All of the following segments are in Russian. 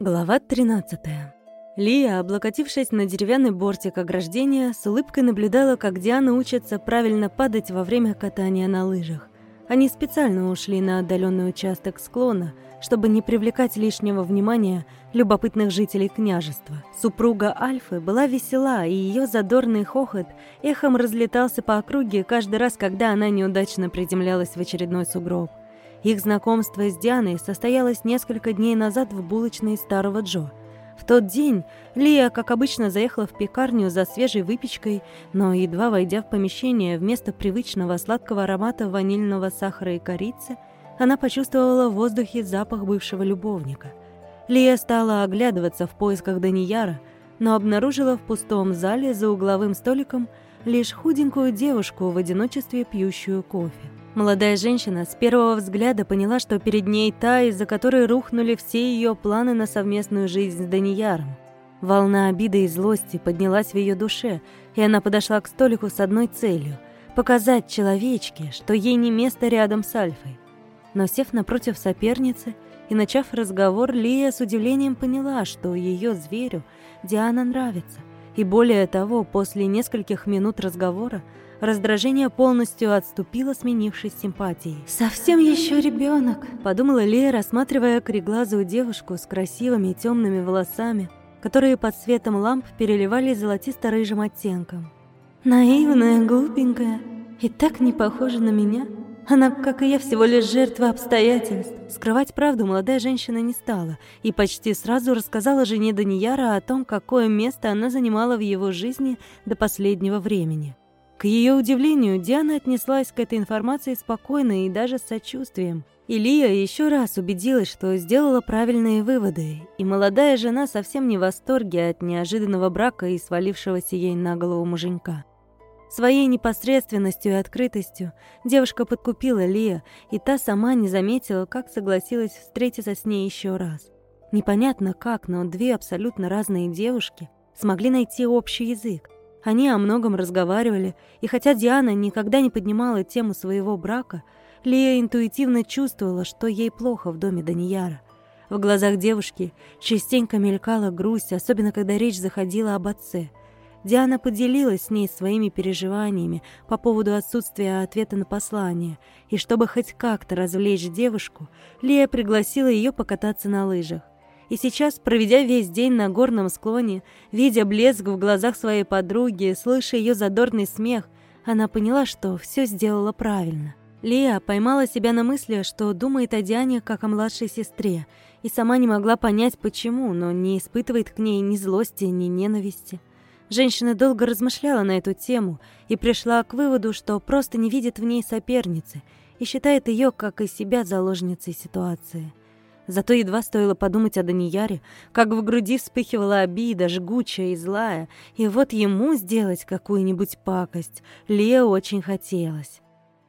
Глава 13. Лия, облокотившись на деревянный бортик ограждения, с улыбкой наблюдала, как Диана учится правильно падать во время катания на лыжах. Они специально ушли на отдаленный участок склона, чтобы не привлекать лишнего внимания любопытных жителей княжества. Супруга Альфы была весела, и ее задорный хохот эхом разлетался по округе каждый раз, когда она неудачно приземлялась в очередной сугроб. Их знакомство с Дианой состоялось несколько дней назад в булочной старого Джо. В тот день Лия, как обычно, заехала в пекарню за свежей выпечкой, но, едва войдя в помещение, вместо привычного сладкого аромата ванильного сахара и корицы, она почувствовала в воздухе запах бывшего любовника. Лия стала оглядываться в поисках Данияра, но обнаружила в пустом зале за угловым столиком лишь худенькую девушку в одиночестве пьющую кофе. Молодая женщина с первого взгляда поняла, что перед ней та, из-за которой рухнули все ее планы на совместную жизнь с Данияром. Волна обиды и злости поднялась в ее душе, и она подошла к столику с одной целью — показать человечке, что ей не место рядом с Альфой. Но сев напротив соперницы и начав разговор, Лия с удивлением поняла, что ее зверю Диана нравится. И более того, после нескольких минут разговора Раздражение полностью отступило, сменившись симпатией. «Совсем еще ребенок, подумала Лея, рассматривая кореглазую девушку с красивыми темными волосами, которые под светом ламп переливались золотисто-рыжим оттенком. «Наивная, глупенькая и так не похожа на меня. Она, как и я, всего лишь жертва обстоятельств». Скрывать правду молодая женщина не стала и почти сразу рассказала жене Данияра о том, какое место она занимала в его жизни до последнего времени. К ее удивлению, Диана отнеслась к этой информации спокойно и даже с сочувствием. Илья еще раз убедилась, что сделала правильные выводы, и молодая жена совсем не в восторге от неожиданного брака и свалившегося ей на голову муженька. Своей непосредственностью и открытостью девушка подкупила Лия, и та сама не заметила, как согласилась встретиться с ней еще раз. Непонятно как, но две абсолютно разные девушки смогли найти общий язык. Они о многом разговаривали, и хотя Диана никогда не поднимала тему своего брака, Лия интуитивно чувствовала, что ей плохо в доме Данияра. В глазах девушки частенько мелькала грусть, особенно когда речь заходила об отце. Диана поделилась с ней своими переживаниями по поводу отсутствия ответа на послание, и чтобы хоть как-то развлечь девушку, Лия пригласила ее покататься на лыжах. И сейчас, проведя весь день на горном склоне, видя блеск в глазах своей подруги, слыша ее задорный смех, она поняла, что все сделала правильно. Лия поймала себя на мысли, что думает о Диане как о младшей сестре, и сама не могла понять, почему, но не испытывает к ней ни злости, ни ненависти. Женщина долго размышляла на эту тему и пришла к выводу, что просто не видит в ней соперницы и считает ее, как и себя, заложницей ситуации. Зато едва стоило подумать о Данияре, как в груди вспыхивала обида, жгучая и злая, и вот ему сделать какую-нибудь пакость Лео очень хотелось.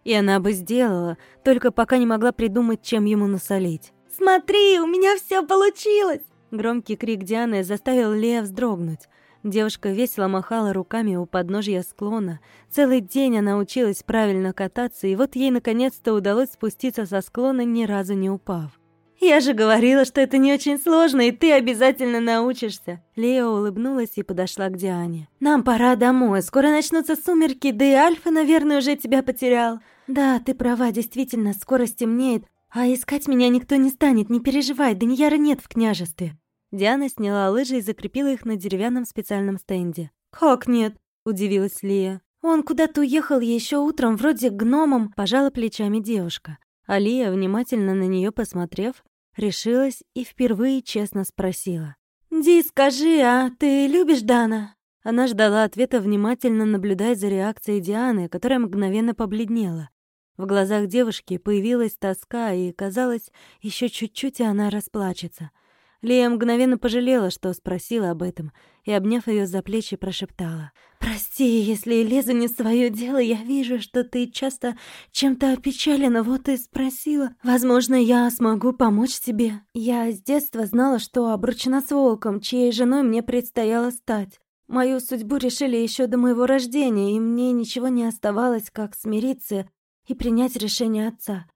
И она бы сделала, только пока не могла придумать, чем ему насолить. «Смотри, у меня все получилось!» Громкий крик Дианы заставил Лея вздрогнуть. Девушка весело махала руками у подножья склона. Целый день она училась правильно кататься, и вот ей наконец-то удалось спуститься со склона, ни разу не упав. «Я же говорила, что это не очень сложно, и ты обязательно научишься!» Лео улыбнулась и подошла к Диане. «Нам пора домой, скоро начнутся сумерки, да и Альфа, наверное, уже тебя потерял». «Да, ты права, действительно, скоро стемнеет, а искать меня никто не станет, не переживай, Данияра нет в княжестве». Диана сняла лыжи и закрепила их на деревянном специальном стенде. «Как нет?» – удивилась Лия. «Он куда-то уехал еще утром, вроде гномом», – пожала плечами девушка. Алия, внимательно на нее посмотрев, решилась и впервые честно спросила. «Ди, скажи, а ты любишь Дана?» Она ждала ответа, внимательно наблюдая за реакцией Дианы, которая мгновенно побледнела. В глазах девушки появилась тоска, и, казалось, еще чуть-чуть, и она расплачется. Лия мгновенно пожалела, что спросила об этом, и, обняв ее за плечи, прошептала. «Прости, если лезу не в свое дело, я вижу, что ты часто чем-то опечалена, вот и спросила. Возможно, я смогу помочь тебе. Я с детства знала, что обручена с волком, чьей женой мне предстояло стать. Мою судьбу решили еще до моего рождения, и мне ничего не оставалось, как смириться и принять решение отца.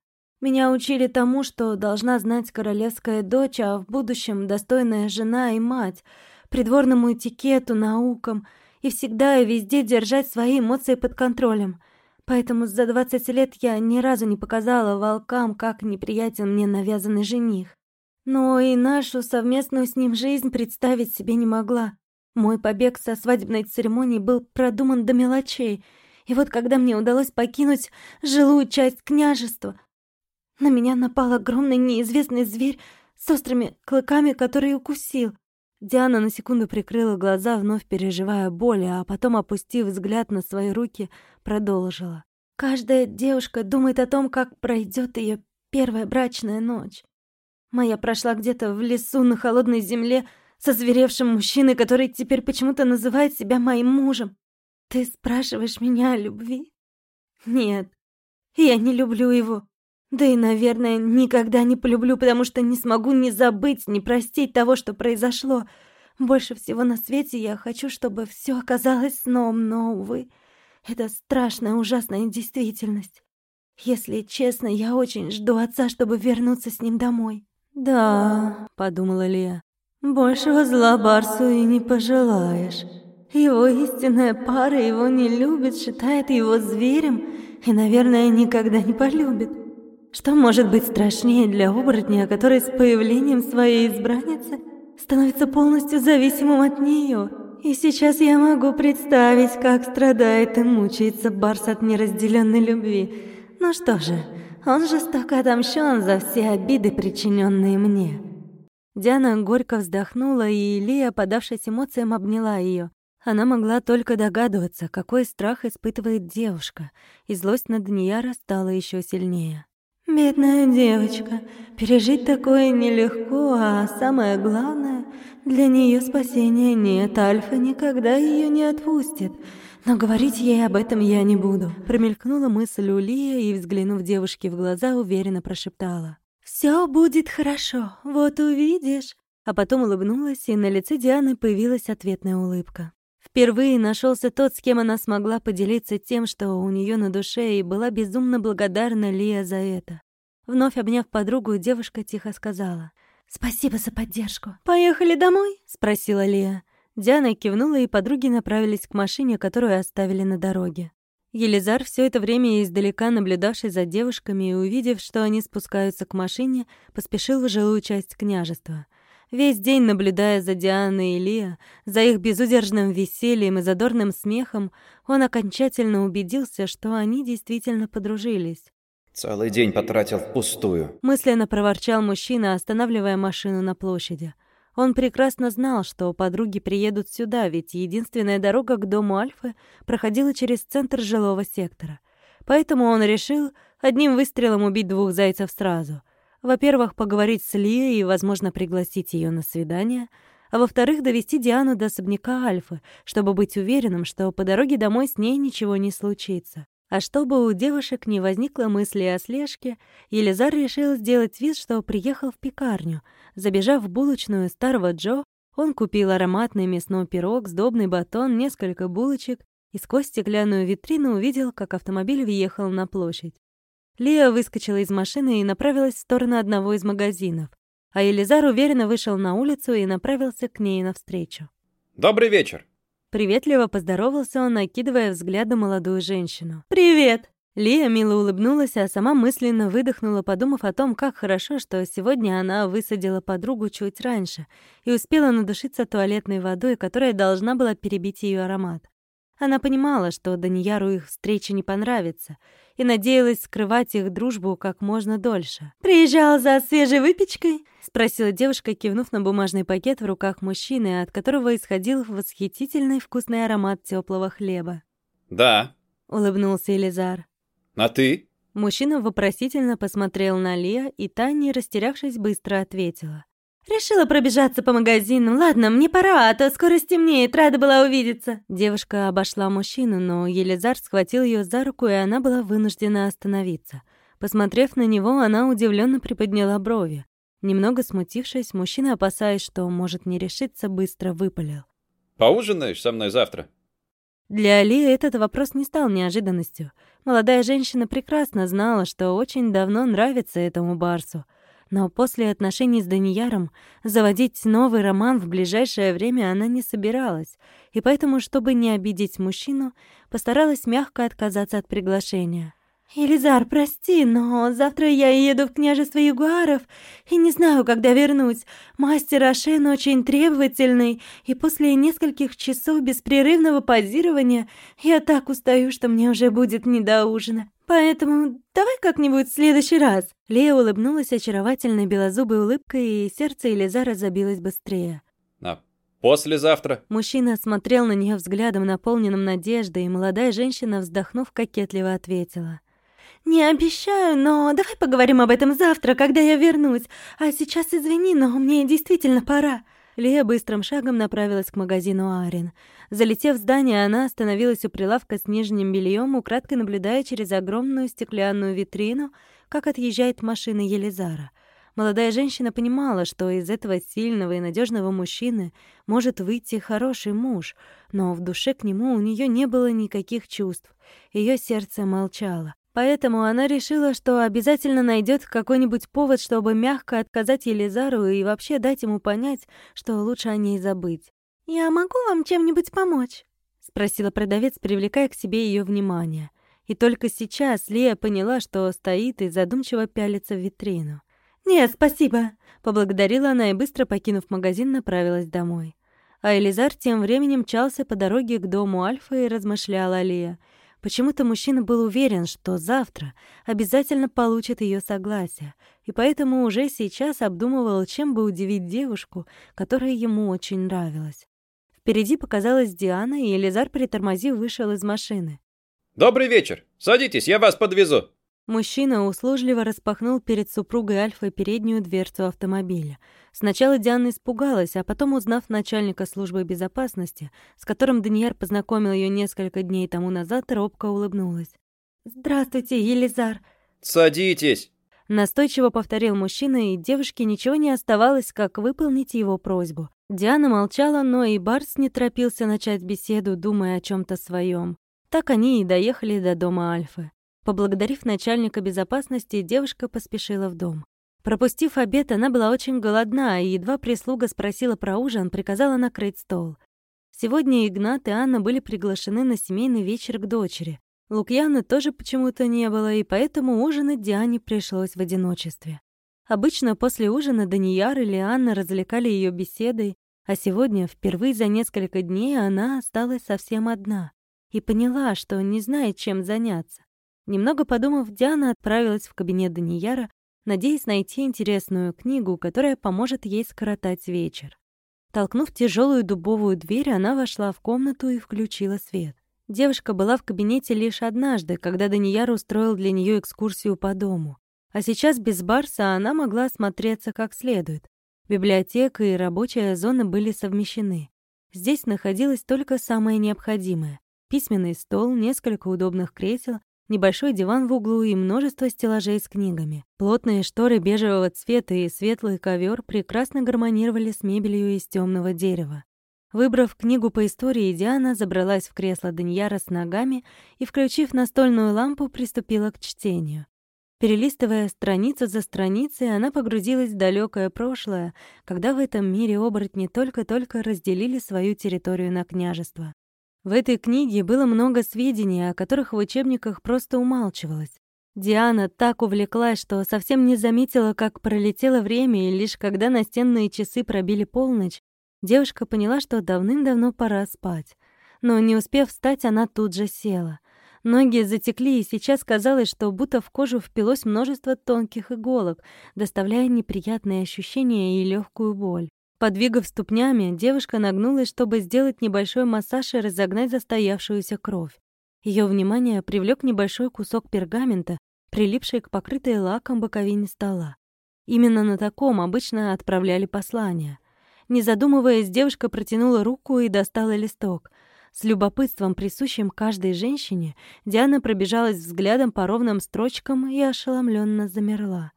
Меня учили тому, что должна знать королевская дочь, а в будущем достойная жена и мать, придворному этикету, наукам и всегда и везде держать свои эмоции под контролем. Поэтому за 20 лет я ни разу не показала волкам, как неприятен мне навязанный жених. Но и нашу совместную с ним жизнь представить себе не могла. Мой побег со свадебной церемонии был продуман до мелочей, и вот когда мне удалось покинуть жилую часть княжества, на меня напал огромный неизвестный зверь с острыми клыками, который укусил. Диана на секунду прикрыла глаза, вновь переживая боль, а потом, опустив взгляд на свои руки, продолжила. Каждая девушка думает о том, как пройдет ее первая брачная ночь. Моя прошла где-то в лесу на холодной земле со зверевшим мужчиной, который теперь почему-то называет себя моим мужем. Ты спрашиваешь меня о любви? Нет, я не люблю его. Да и, наверное, никогда не полюблю, потому что не смогу ни забыть, ни простить того, что произошло. Больше всего на свете я хочу, чтобы все оказалось сном, но, увы, это страшная, ужасная действительность. Если честно, я очень жду отца, чтобы вернуться с ним домой. «Да», — подумала Лия, — «большего зла Барсу и не пожелаешь. Его истинная пара его не любит, считает его зверем и, наверное, никогда не полюбит. Что может быть страшнее для оборотня, который с появлением своей избранницы становится полностью зависимым от нее? И сейчас я могу представить, как страдает и мучается Барс от неразделенной любви. Ну что же, он жестоко отомщен за все обиды, причиненные мне. Диана горько вздохнула, и Лия, подавшись эмоциям, обняла ее. Она могла только догадываться, какой страх испытывает девушка, и злость на Данияра стала еще сильнее. «Бедная девочка, пережить такое нелегко, а самое главное, для нее спасения нет, Альфа никогда ее не отпустит. Но говорить ей об этом я не буду. Промелькнула мысль у Лия и, взглянув девушке в глаза, уверенно прошептала. «Все будет хорошо, вот увидишь». А потом улыбнулась, и на лице Дианы появилась ответная улыбка. Впервые нашелся тот, с кем она смогла поделиться тем, что у нее на душе, и была безумно благодарна Лия за это. Вновь обняв подругу, девушка тихо сказала. «Спасибо за поддержку». «Поехали домой?» — спросила Лия. Диана кивнула, и подруги направились к машине, которую оставили на дороге. Елизар, все это время издалека наблюдавший за девушками и увидев, что они спускаются к машине, поспешил в жилую часть княжества. Весь день наблюдая за Дианой и Лия, за их безудержным весельем и задорным смехом, он окончательно убедился, что они действительно подружились. «Целый день потратил впустую», — мысленно проворчал мужчина, останавливая машину на площади. Он прекрасно знал, что подруги приедут сюда, ведь единственная дорога к дому Альфы проходила через центр жилого сектора. Поэтому он решил одним выстрелом убить двух зайцев сразу. Во-первых, поговорить с Лией и, возможно, пригласить ее на свидание, а во-вторых, довести Диану до особняка Альфы, чтобы быть уверенным, что по дороге домой с ней ничего не случится. А чтобы у девушек не возникло мысли о слежке, Елизар решил сделать вид, что приехал в пекарню. Забежав в булочную старого Джо, он купил ароматный мясной пирог, сдобный батон, несколько булочек и сквозь стеклянную витрину увидел, как автомобиль въехал на площадь. Лия выскочила из машины и направилась в сторону одного из магазинов, а Елизар уверенно вышел на улицу и направился к ней навстречу. «Добрый вечер!» Приветливо поздоровался он, накидывая взглядом молодую женщину. «Привет!» Лия мило улыбнулась, а сама мысленно выдохнула, подумав о том, как хорошо, что сегодня она высадила подругу чуть раньше и успела надушиться туалетной водой, которая должна была перебить ее аромат. Она понимала, что Данияру их встреча не понравится, и надеялась скрывать их дружбу как можно дольше. «Приезжал за свежей выпечкой?» — спросила девушка, кивнув на бумажный пакет в руках мужчины, от которого исходил восхитительный вкусный аромат теплого хлеба. «Да», — улыбнулся Элизар. «А ты?» Мужчина вопросительно посмотрел на Лия, и та, не растерявшись, быстро ответила. «Решила пробежаться по магазину. Ладно, мне пора, а то скоро стемнеет. Рада была увидеться». Девушка обошла мужчину, но Елизар схватил ее за руку, и она была вынуждена остановиться. Посмотрев на него, она удивленно приподняла брови. Немного смутившись, мужчина, опасаясь, что может не решиться, быстро выпалил. «Поужинаешь со мной завтра?» Для Али этот вопрос не стал неожиданностью. Молодая женщина прекрасно знала, что очень давно нравится этому Барсу. Но после отношений с Данияром заводить новый роман в ближайшее время она не собиралась, и поэтому, чтобы не обидеть мужчину, постаралась мягко отказаться от приглашения. «Елизар, прости, но завтра я еду в княжество Ягуаров и не знаю, когда вернусь. Мастер Ашен очень требовательный, и после нескольких часов беспрерывного позирования я так устаю, что мне уже будет не до ужина. Поэтому давай как-нибудь в следующий раз». Лея улыбнулась очаровательной белозубой улыбкой, и сердце Елизара забилось быстрее. «А послезавтра?» Мужчина смотрел на нее взглядом, наполненным надеждой, и молодая женщина, вздохнув, кокетливо ответила. «Не обещаю, но давай поговорим об этом завтра, когда я вернусь. А сейчас извини, но мне действительно пора». Лия быстрым шагом направилась к магазину Арин. Залетев в здание, она остановилась у прилавка с нижним бельем, украдкой наблюдая через огромную стеклянную витрину, как отъезжает машина Елизара. Молодая женщина понимала, что из этого сильного и надежного мужчины может выйти хороший муж, но в душе к нему у нее не было никаких чувств. Ее сердце молчало. Поэтому она решила, что обязательно найдет какой-нибудь повод, чтобы мягко отказать Елизару и вообще дать ему понять, что лучше о ней забыть. «Я могу вам чем-нибудь помочь?» — спросила продавец, привлекая к себе ее внимание. И только сейчас Лия поняла, что стоит и задумчиво пялится в витрину. «Нет, спасибо», — поблагодарила она и, быстро покинув магазин, направилась домой. А Элизар тем временем мчался по дороге к дому Альфа и размышлял о Лия — Почему-то мужчина был уверен, что завтра обязательно получит ее согласие, и поэтому уже сейчас обдумывал, чем бы удивить девушку, которая ему очень нравилась. Впереди показалась Диана, и Елизар, притормозив, вышел из машины. «Добрый вечер! Садитесь, я вас подвезу!» Мужчина услужливо распахнул перед супругой Альфы переднюю дверцу автомобиля. Сначала Диана испугалась, а потом, узнав начальника службы безопасности, с которым Даниэр познакомил ее несколько дней тому назад, робко улыбнулась. «Здравствуйте, Елизар!» «Садитесь!» Настойчиво повторил мужчина, и девушке ничего не оставалось, как выполнить его просьбу. Диана молчала, но и Барс не торопился начать беседу, думая о чем то своем. Так они и доехали до дома Альфы. Поблагодарив начальника безопасности, девушка поспешила в дом. Пропустив обед, она была очень голодна, и едва прислуга спросила про ужин, приказала накрыть стол. Сегодня Игнат и Анна были приглашены на семейный вечер к дочери. Лукьяны тоже почему-то не было, и поэтому ужинать Диане пришлось в одиночестве. Обычно после ужина Данияр или Анна развлекали ее беседой, а сегодня, впервые за несколько дней, она осталась совсем одна и поняла, что не знает, чем заняться. Немного подумав, Диана отправилась в кабинет Данияра, надеясь найти интересную книгу, которая поможет ей скоротать вечер. Толкнув тяжелую дубовую дверь, она вошла в комнату и включила свет. Девушка была в кабинете лишь однажды, когда Данияр устроил для нее экскурсию по дому. А сейчас без Барса она могла смотреться как следует. Библиотека и рабочая зона были совмещены. Здесь находилось только самое необходимое. Письменный стол, несколько удобных кресел, небольшой диван в углу и множество стеллажей с книгами. Плотные шторы бежевого цвета и светлый ковер прекрасно гармонировали с мебелью из темного дерева. Выбрав книгу по истории, Диана забралась в кресло Даньяра с ногами и, включив настольную лампу, приступила к чтению. Перелистывая страницу за страницей, она погрузилась в далекое прошлое, когда в этом мире оборотни только-только разделили свою территорию на княжество. В этой книге было много сведений, о которых в учебниках просто умалчивалось. Диана так увлеклась, что совсем не заметила, как пролетело время, и лишь когда настенные часы пробили полночь, девушка поняла, что давным-давно пора спать. Но не успев встать, она тут же села. Ноги затекли, и сейчас казалось, что будто в кожу впилось множество тонких иголок, доставляя неприятные ощущения и легкую боль. Подвигав ступнями, девушка нагнулась, чтобы сделать небольшой массаж и разогнать застоявшуюся кровь. Ее внимание привлек небольшой кусок пергамента, прилипший к покрытой лаком боковине стола. Именно на таком обычно отправляли послания. Не задумываясь, девушка протянула руку и достала листок. С любопытством, присущим каждой женщине, Диана пробежалась взглядом по ровным строчкам и ошеломленно замерла.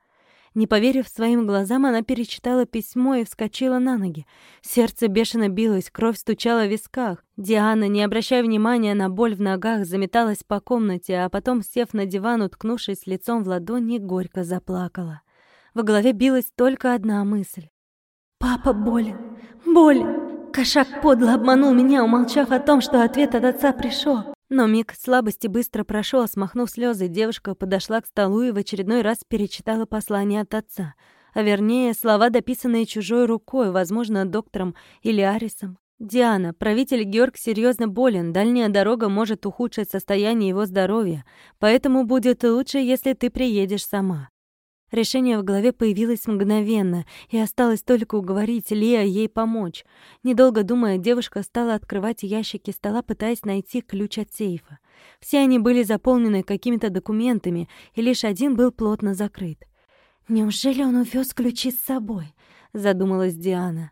Не поверив своим глазам, она перечитала письмо и вскочила на ноги. Сердце бешено билось, кровь стучала в висках. Диана, не обращая внимания на боль в ногах, заметалась по комнате, а потом, сев на диван, уткнувшись лицом в ладони, горько заплакала. В голове билась только одна мысль. «Папа болен! Болен! Кошак подло обманул меня, умолчав о том, что ответ от отца пришел. Но миг слабости быстро прошел, смахнув слезы, девушка подошла к столу и в очередной раз перечитала послание от отца. А вернее, слова, дописанные чужой рукой, возможно, доктором или Арисом. «Диана, правитель Георг серьезно болен, дальняя дорога может ухудшить состояние его здоровья, поэтому будет лучше, если ты приедешь сама. Решение в голове появилось мгновенно, и осталось только уговорить Леа ей помочь. Недолго думая, девушка стала открывать ящики стола, пытаясь найти ключ от сейфа. Все они были заполнены какими-то документами, и лишь один был плотно закрыт. «Неужели он увез ключи с собой?» — задумалась Диана.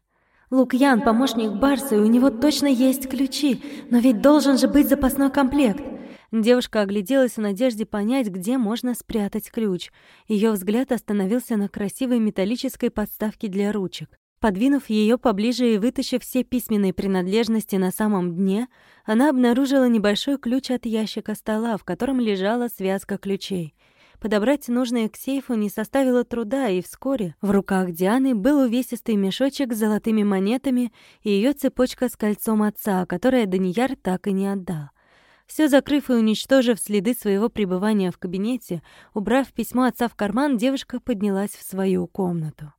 «Лукьян — помощник Барса, и у него точно есть ключи, но ведь должен же быть запасной комплект. Девушка огляделась в надежде понять, где можно спрятать ключ. Ее взгляд остановился на красивой металлической подставке для ручек. Подвинув ее поближе и вытащив все письменные принадлежности на самом дне, она обнаружила небольшой ключ от ящика стола, в котором лежала связка ключей. Подобрать нужные к сейфу не составило труда, и вскоре в руках Дианы был увесистый мешочек с золотыми монетами и ее цепочка с кольцом отца, которое Данияр так и не отдал. Все закрыв и уничтожив следы своего пребывания в кабинете, убрав письмо отца в карман, девушка поднялась в свою комнату.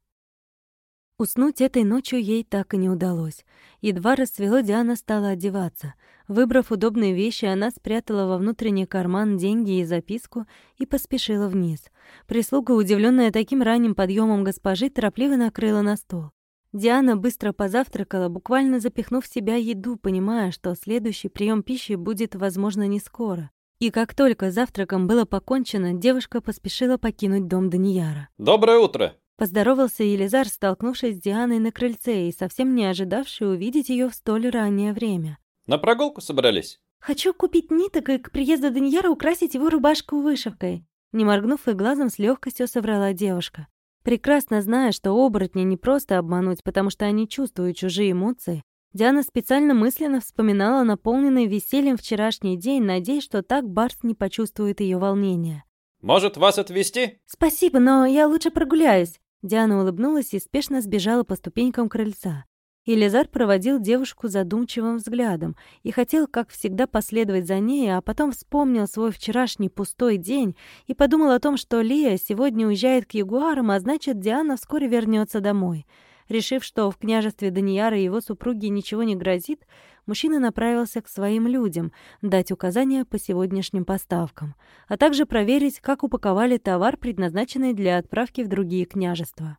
Уснуть этой ночью ей так и не удалось. Едва рассвело, Диана стала одеваться. Выбрав удобные вещи, она спрятала во внутренний карман деньги и записку и поспешила вниз. Прислуга, удивленная таким ранним подъемом госпожи, торопливо накрыла на стол. Диана быстро позавтракала, буквально запихнув в себя еду, понимая, что следующий прием пищи будет, возможно, не скоро. И как только завтраком было покончено, девушка поспешила покинуть дом Данияра. «Доброе утро!» Поздоровался Елизар, столкнувшись с Дианой на крыльце и совсем не ожидавший увидеть ее в столь раннее время. «На прогулку собрались?» «Хочу купить ниток и к приезду Данияра украсить его рубашку вышивкой». Не моргнув и глазом, с легкостью соврала девушка. Прекрасно зная, что оборотни не просто обмануть, потому что они чувствуют чужие эмоции, Диана специально мысленно вспоминала наполненный весельем вчерашний день, надеясь, что так Барс не почувствует ее волнения. «Может, вас отвезти?» «Спасибо, но я лучше прогуляюсь». Диана улыбнулась и спешно сбежала по ступенькам крыльца. Елизар проводил девушку задумчивым взглядом и хотел, как всегда, последовать за ней, а потом вспомнил свой вчерашний пустой день и подумал о том, что Лия сегодня уезжает к ягуарам, а значит, Диана вскоре вернется домой. Решив, что в княжестве Данияра и его супруги ничего не грозит, мужчина направился к своим людям, дать указания по сегодняшним поставкам, а также проверить, как упаковали товар, предназначенный для отправки в другие княжества.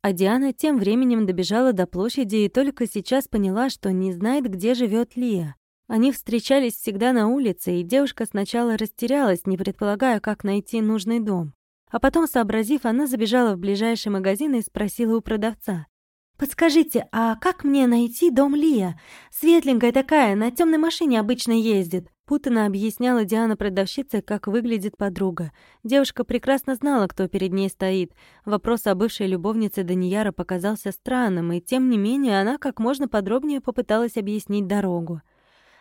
А Диана тем временем добежала до площади и только сейчас поняла, что не знает, где живет Лия. Они встречались всегда на улице, и девушка сначала растерялась, не предполагая, как найти нужный дом. А потом, сообразив, она забежала в ближайший магазин и спросила у продавца. «Подскажите, а как мне найти дом Лия? Светленькая такая, на темной машине обычно ездит». Путано объясняла Диана продавщице, как выглядит подруга. Девушка прекрасно знала, кто перед ней стоит. Вопрос о бывшей любовнице Данияра показался странным, и тем не менее она как можно подробнее попыталась объяснить дорогу.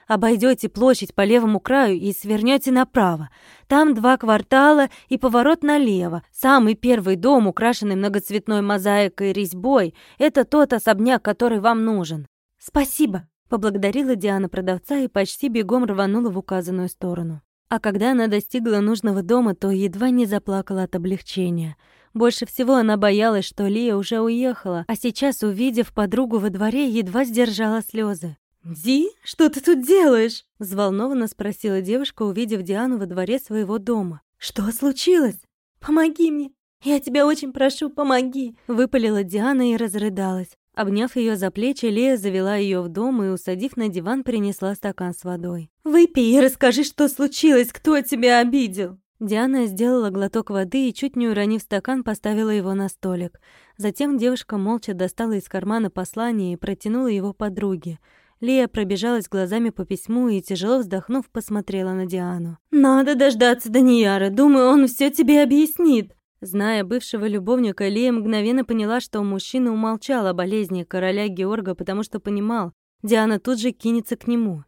Обойдете площадь по левому краю и свернете направо. Там два квартала и поворот налево. Самый первый дом, украшенный многоцветной мозаикой и резьбой, это тот особняк, который вам нужен. Спасибо, поблагодарила Диана продавца и почти бегом рванула в указанную сторону. А когда она достигла нужного дома, то едва не заплакала от облегчения. Больше всего она боялась, что Лия уже уехала, а сейчас, увидев подругу во дворе, едва сдержала слезы. «Ди, что ты тут делаешь?» — взволнованно спросила девушка, увидев Диану во дворе своего дома. «Что случилось? Помоги мне! Я тебя очень прошу, помоги!» — выпалила Диана и разрыдалась. Обняв ее за плечи, Лея завела ее в дом и, усадив на диван, принесла стакан с водой. «Выпей и расскажи, что случилось, кто тебя обидел!» Диана сделала глоток воды и, чуть не уронив стакан, поставила его на столик. Затем девушка молча достала из кармана послание и протянула его подруге. Лия пробежалась глазами по письму и, тяжело вздохнув, посмотрела на Диану. «Надо дождаться Данияра. Думаю, он все тебе объяснит». Зная бывшего любовника, Лия мгновенно поняла, что мужчина умолчал о болезни короля Георга, потому что понимал, Диана тут же кинется к нему.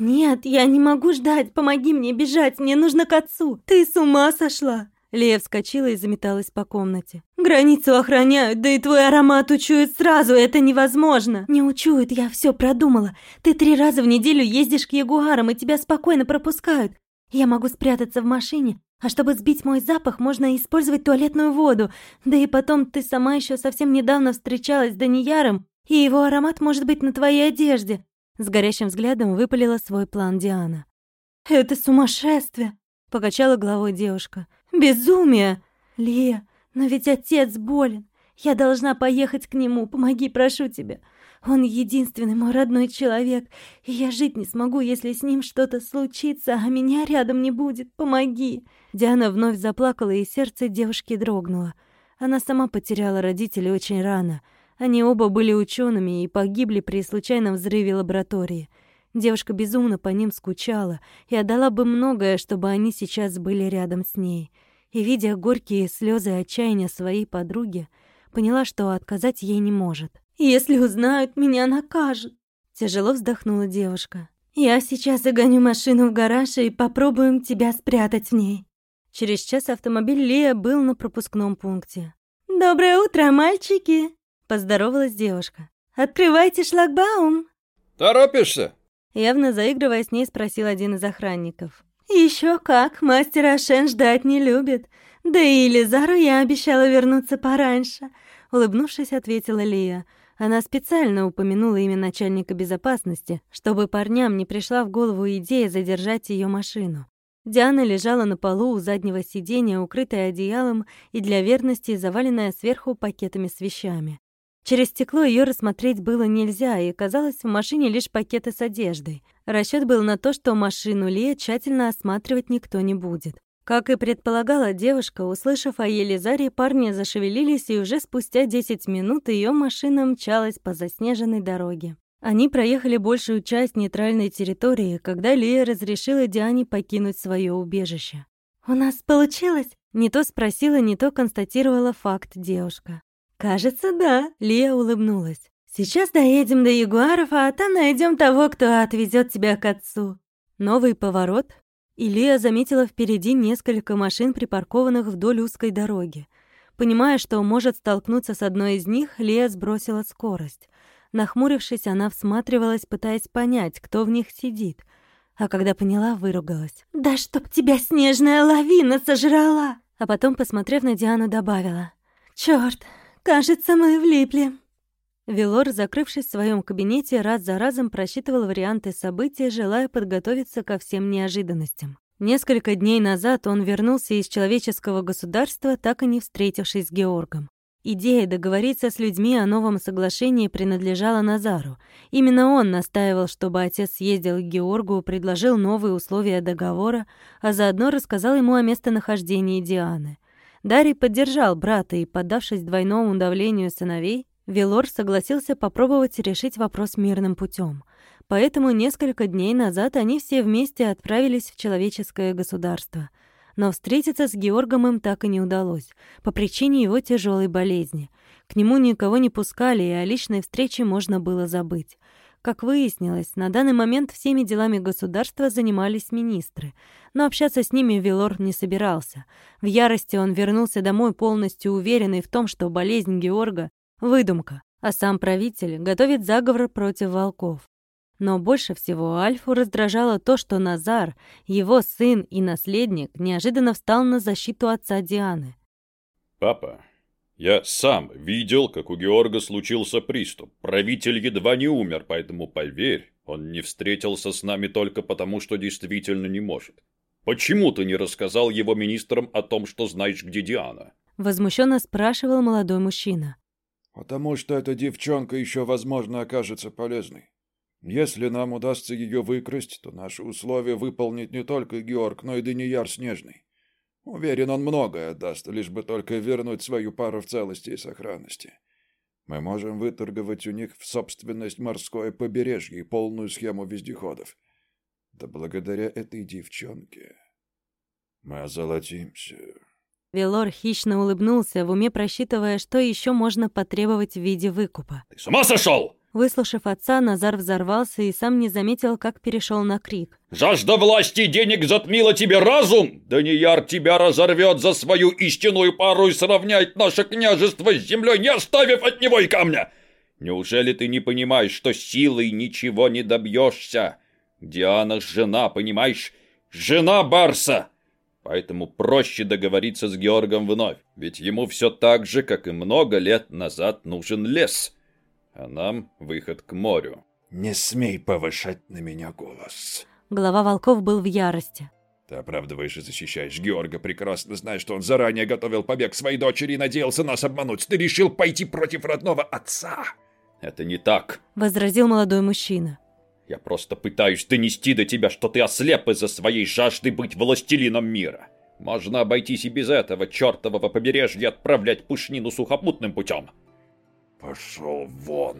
«Нет, я не могу ждать! Помоги мне бежать! Мне нужно к отцу! Ты с ума сошла!» Лея вскочила и заметалась по комнате. «Границу охраняют, да и твой аромат учуют сразу, это невозможно!» «Не учуют, я все продумала. Ты три раза в неделю ездишь к ягуарам, и тебя спокойно пропускают. Я могу спрятаться в машине, а чтобы сбить мой запах, можно использовать туалетную воду. Да и потом ты сама еще совсем недавно встречалась с Данияром, и его аромат может быть на твоей одежде. С горящим взглядом выпалила свой план Диана. «Это сумасшествие!» — покачала головой девушка. «Безумие! Лия, но ведь отец болен. Я должна поехать к нему. Помоги, прошу тебя. Он единственный мой родной человек, и я жить не смогу, если с ним что-то случится, а меня рядом не будет. Помоги!» Диана вновь заплакала, и сердце девушки дрогнуло. Она сама потеряла родителей очень рано — они оба были учеными и погибли при случайном взрыве лаборатории. Девушка безумно по ним скучала и отдала бы многое, чтобы они сейчас были рядом с ней. И, видя горькие слезы отчаяния своей подруги, поняла, что отказать ей не может. «Если узнают, меня накажут!» Тяжело вздохнула девушка. «Я сейчас загоню машину в гараж и попробуем тебя спрятать в ней». Через час автомобиль Лия был на пропускном пункте. «Доброе утро, мальчики!» Поздоровалась девушка. «Открывайте шлагбаум!» «Торопишься?» Явно заигрывая с ней, спросил один из охранников. Еще как, мастер Ашен ждать не любит. Да и Елизару я обещала вернуться пораньше», — улыбнувшись, ответила Лия. Она специально упомянула имя начальника безопасности, чтобы парням не пришла в голову идея задержать ее машину. Диана лежала на полу у заднего сиденья, укрытая одеялом и для верности заваленная сверху пакетами с вещами. Через стекло ее рассмотреть было нельзя, и казалось в машине лишь пакеты с одеждой. Расчет был на то, что машину Лия тщательно осматривать никто не будет. Как и предполагала девушка, услышав о Елизаре, парни зашевелились, и уже спустя 10 минут ее машина мчалась по заснеженной дороге. Они проехали большую часть нейтральной территории, когда Лия разрешила Диане покинуть свое убежище. «У нас получилось?» Не то спросила, не то констатировала факт девушка. «Кажется, да», — Лия улыбнулась. «Сейчас доедем до Ягуаров, а там найдем того, кто отвезет тебя к отцу». Новый поворот, и Лия заметила впереди несколько машин, припаркованных вдоль узкой дороги. Понимая, что может столкнуться с одной из них, Лия сбросила скорость. Нахмурившись, она всматривалась, пытаясь понять, кто в них сидит. А когда поняла, выругалась. «Да чтоб тебя снежная лавина сожрала!» А потом, посмотрев на Диану, добавила. «Чёрт, «Кажется, мы влипли». Велор, закрывшись в своем кабинете, раз за разом просчитывал варианты событий, желая подготовиться ко всем неожиданностям. Несколько дней назад он вернулся из человеческого государства, так и не встретившись с Георгом. Идея договориться с людьми о новом соглашении принадлежала Назару. Именно он настаивал, чтобы отец съездил к Георгу, предложил новые условия договора, а заодно рассказал ему о местонахождении Дианы. Дарий поддержал брата и, поддавшись двойному давлению сыновей, Велор согласился попробовать решить вопрос мирным путем. Поэтому несколько дней назад они все вместе отправились в человеческое государство. Но встретиться с Георгом им так и не удалось, по причине его тяжелой болезни. К нему никого не пускали, и о личной встрече можно было забыть. Как выяснилось, на данный момент всеми делами государства занимались министры, но общаться с ними Вилор не собирался. В ярости он вернулся домой полностью уверенный в том, что болезнь Георга — выдумка, а сам правитель готовит заговор против волков. Но больше всего Альфу раздражало то, что Назар, его сын и наследник, неожиданно встал на защиту отца Дианы. «Папа, я сам видел, как у Георга случился приступ. Правитель едва не умер, поэтому поверь, он не встретился с нами только потому, что действительно не может. Почему ты не рассказал его министрам о том, что знаешь, где Диана? Возмущенно спрашивал молодой мужчина. Потому что эта девчонка еще, возможно, окажется полезной. Если нам удастся ее выкрасть, то наши условия выполнит не только Георг, но и Данияр Снежный. Уверен, он многое отдаст, лишь бы только вернуть свою пару в целости и сохранности. Мы можем выторговать у них в собственность морское побережье и полную схему вездеходов. Да благодаря этой девчонке мы озолотимся. Велор хищно улыбнулся, в уме просчитывая, что еще можно потребовать в виде выкупа. Ты с ума сошел? Выслушав отца, Назар взорвался и сам не заметил, как перешел на крик. Жажда власти и денег затмила тебе разум? Данияр тебя разорвет за свою истинную пару и сравняет наше княжество с землей, не оставив от него и камня. Неужели ты не понимаешь, что силой ничего не добьешься? Диана жена, понимаешь? Жена Барса! Поэтому проще договориться с Георгом вновь, ведь ему все так же, как и много лет назад, нужен лес, а нам выход к морю. «Не смей повышать на меня голос». Глава волков был в ярости. Ты оправдываешь и защищаешь Георга, прекрасно зная, что он заранее готовил побег своей дочери и надеялся нас обмануть. Ты решил пойти против родного отца. Это не так. Возразил молодой мужчина. Я просто пытаюсь донести до тебя, что ты ослеп из-за своей жажды быть властелином мира. Можно обойтись и без этого чертового побережья отправлять пушнину сухопутным путем. Пошел вон.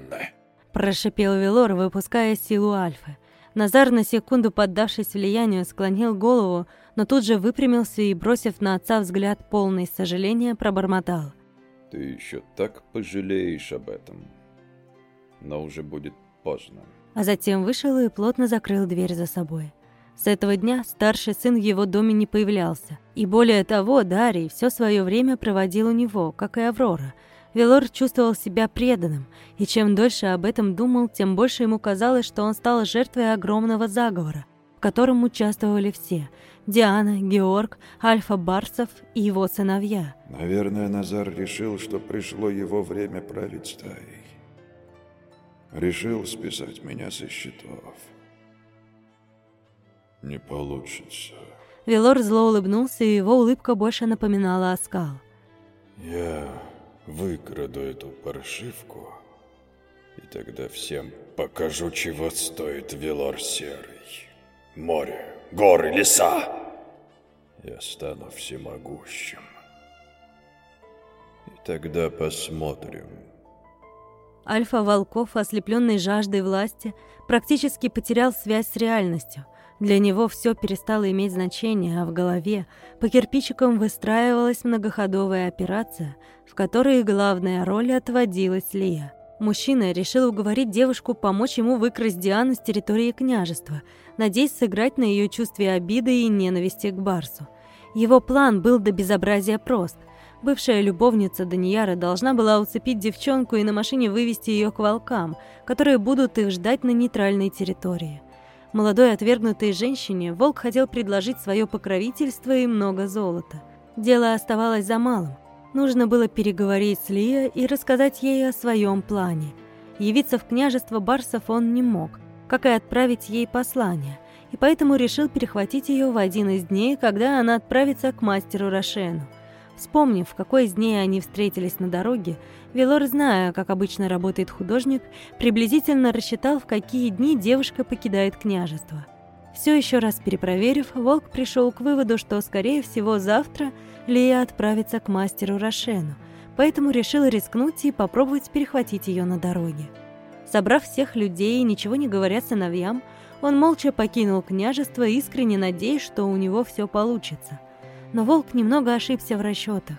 Прошипел Велор, выпуская силу Альфы. Назар, на секунду поддавшись влиянию, склонил голову, но тут же выпрямился и, бросив на отца взгляд полный сожаления, пробормотал. Ты еще так пожалеешь об этом. Но уже будет поздно а затем вышел и плотно закрыл дверь за собой. С этого дня старший сын в его доме не появлялся. И более того, Дарий все свое время проводил у него, как и Аврора. Велор чувствовал себя преданным, и чем дольше об этом думал, тем больше ему казалось, что он стал жертвой огромного заговора, в котором участвовали все – Диана, Георг, Альфа Барсов и его сыновья. Наверное, Назар решил, что пришло его время править стаей. Решил списать меня со счетов. Не получится. Велор зло улыбнулся, и его улыбка больше напоминала оскал. Я выкраду эту паршивку, и тогда всем покажу, чего стоит Велор Серый. Море, горы, леса. Я стану всемогущим. И тогда посмотрим, Альфа Волков, ослепленный жаждой власти, практически потерял связь с реальностью. Для него все перестало иметь значение, а в голове по кирпичикам выстраивалась многоходовая операция, в которой главная роль отводилась Лия. Мужчина решил уговорить девушку помочь ему выкрасть Диану с территории княжества, надеясь сыграть на ее чувстве обиды и ненависти к Барсу. Его план был до безобразия прост – Бывшая любовница Данияра должна была уцепить девчонку и на машине вывести ее к волкам, которые будут их ждать на нейтральной территории. Молодой отвергнутой женщине волк хотел предложить свое покровительство и много золота. Дело оставалось за малым. Нужно было переговорить с Лия и рассказать ей о своем плане. Явиться в княжество Барсов он не мог, как и отправить ей послание, и поэтому решил перехватить ее в один из дней, когда она отправится к мастеру Рошену. Вспомнив, в какой из дней они встретились на дороге, Велор, зная, как обычно работает художник, приблизительно рассчитал, в какие дни девушка покидает княжество. Все еще раз перепроверив, Волк пришел к выводу, что, скорее всего, завтра Лия отправится к мастеру Рошену, поэтому решил рискнуть и попробовать перехватить ее на дороге. Собрав всех людей и ничего не говоря сыновьям, он молча покинул княжество, искренне надеясь, что у него все получится – но волк немного ошибся в расчетах,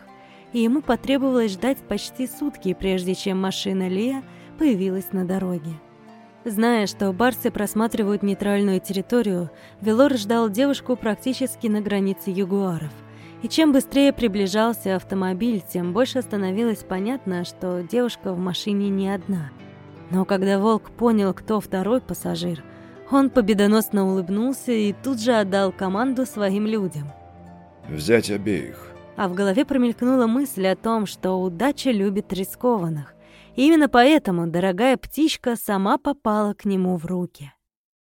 и ему потребовалось ждать почти сутки, прежде чем машина Лея появилась на дороге. Зная, что барсы просматривают нейтральную территорию, Велор ждал девушку практически на границе ягуаров. И чем быстрее приближался автомобиль, тем больше становилось понятно, что девушка в машине не одна. Но когда Волк понял, кто второй пассажир, он победоносно улыбнулся и тут же отдал команду своим людям – Взять обеих. А в голове промелькнула мысль о том, что удача любит рискованных. И именно поэтому дорогая птичка сама попала к нему в руки.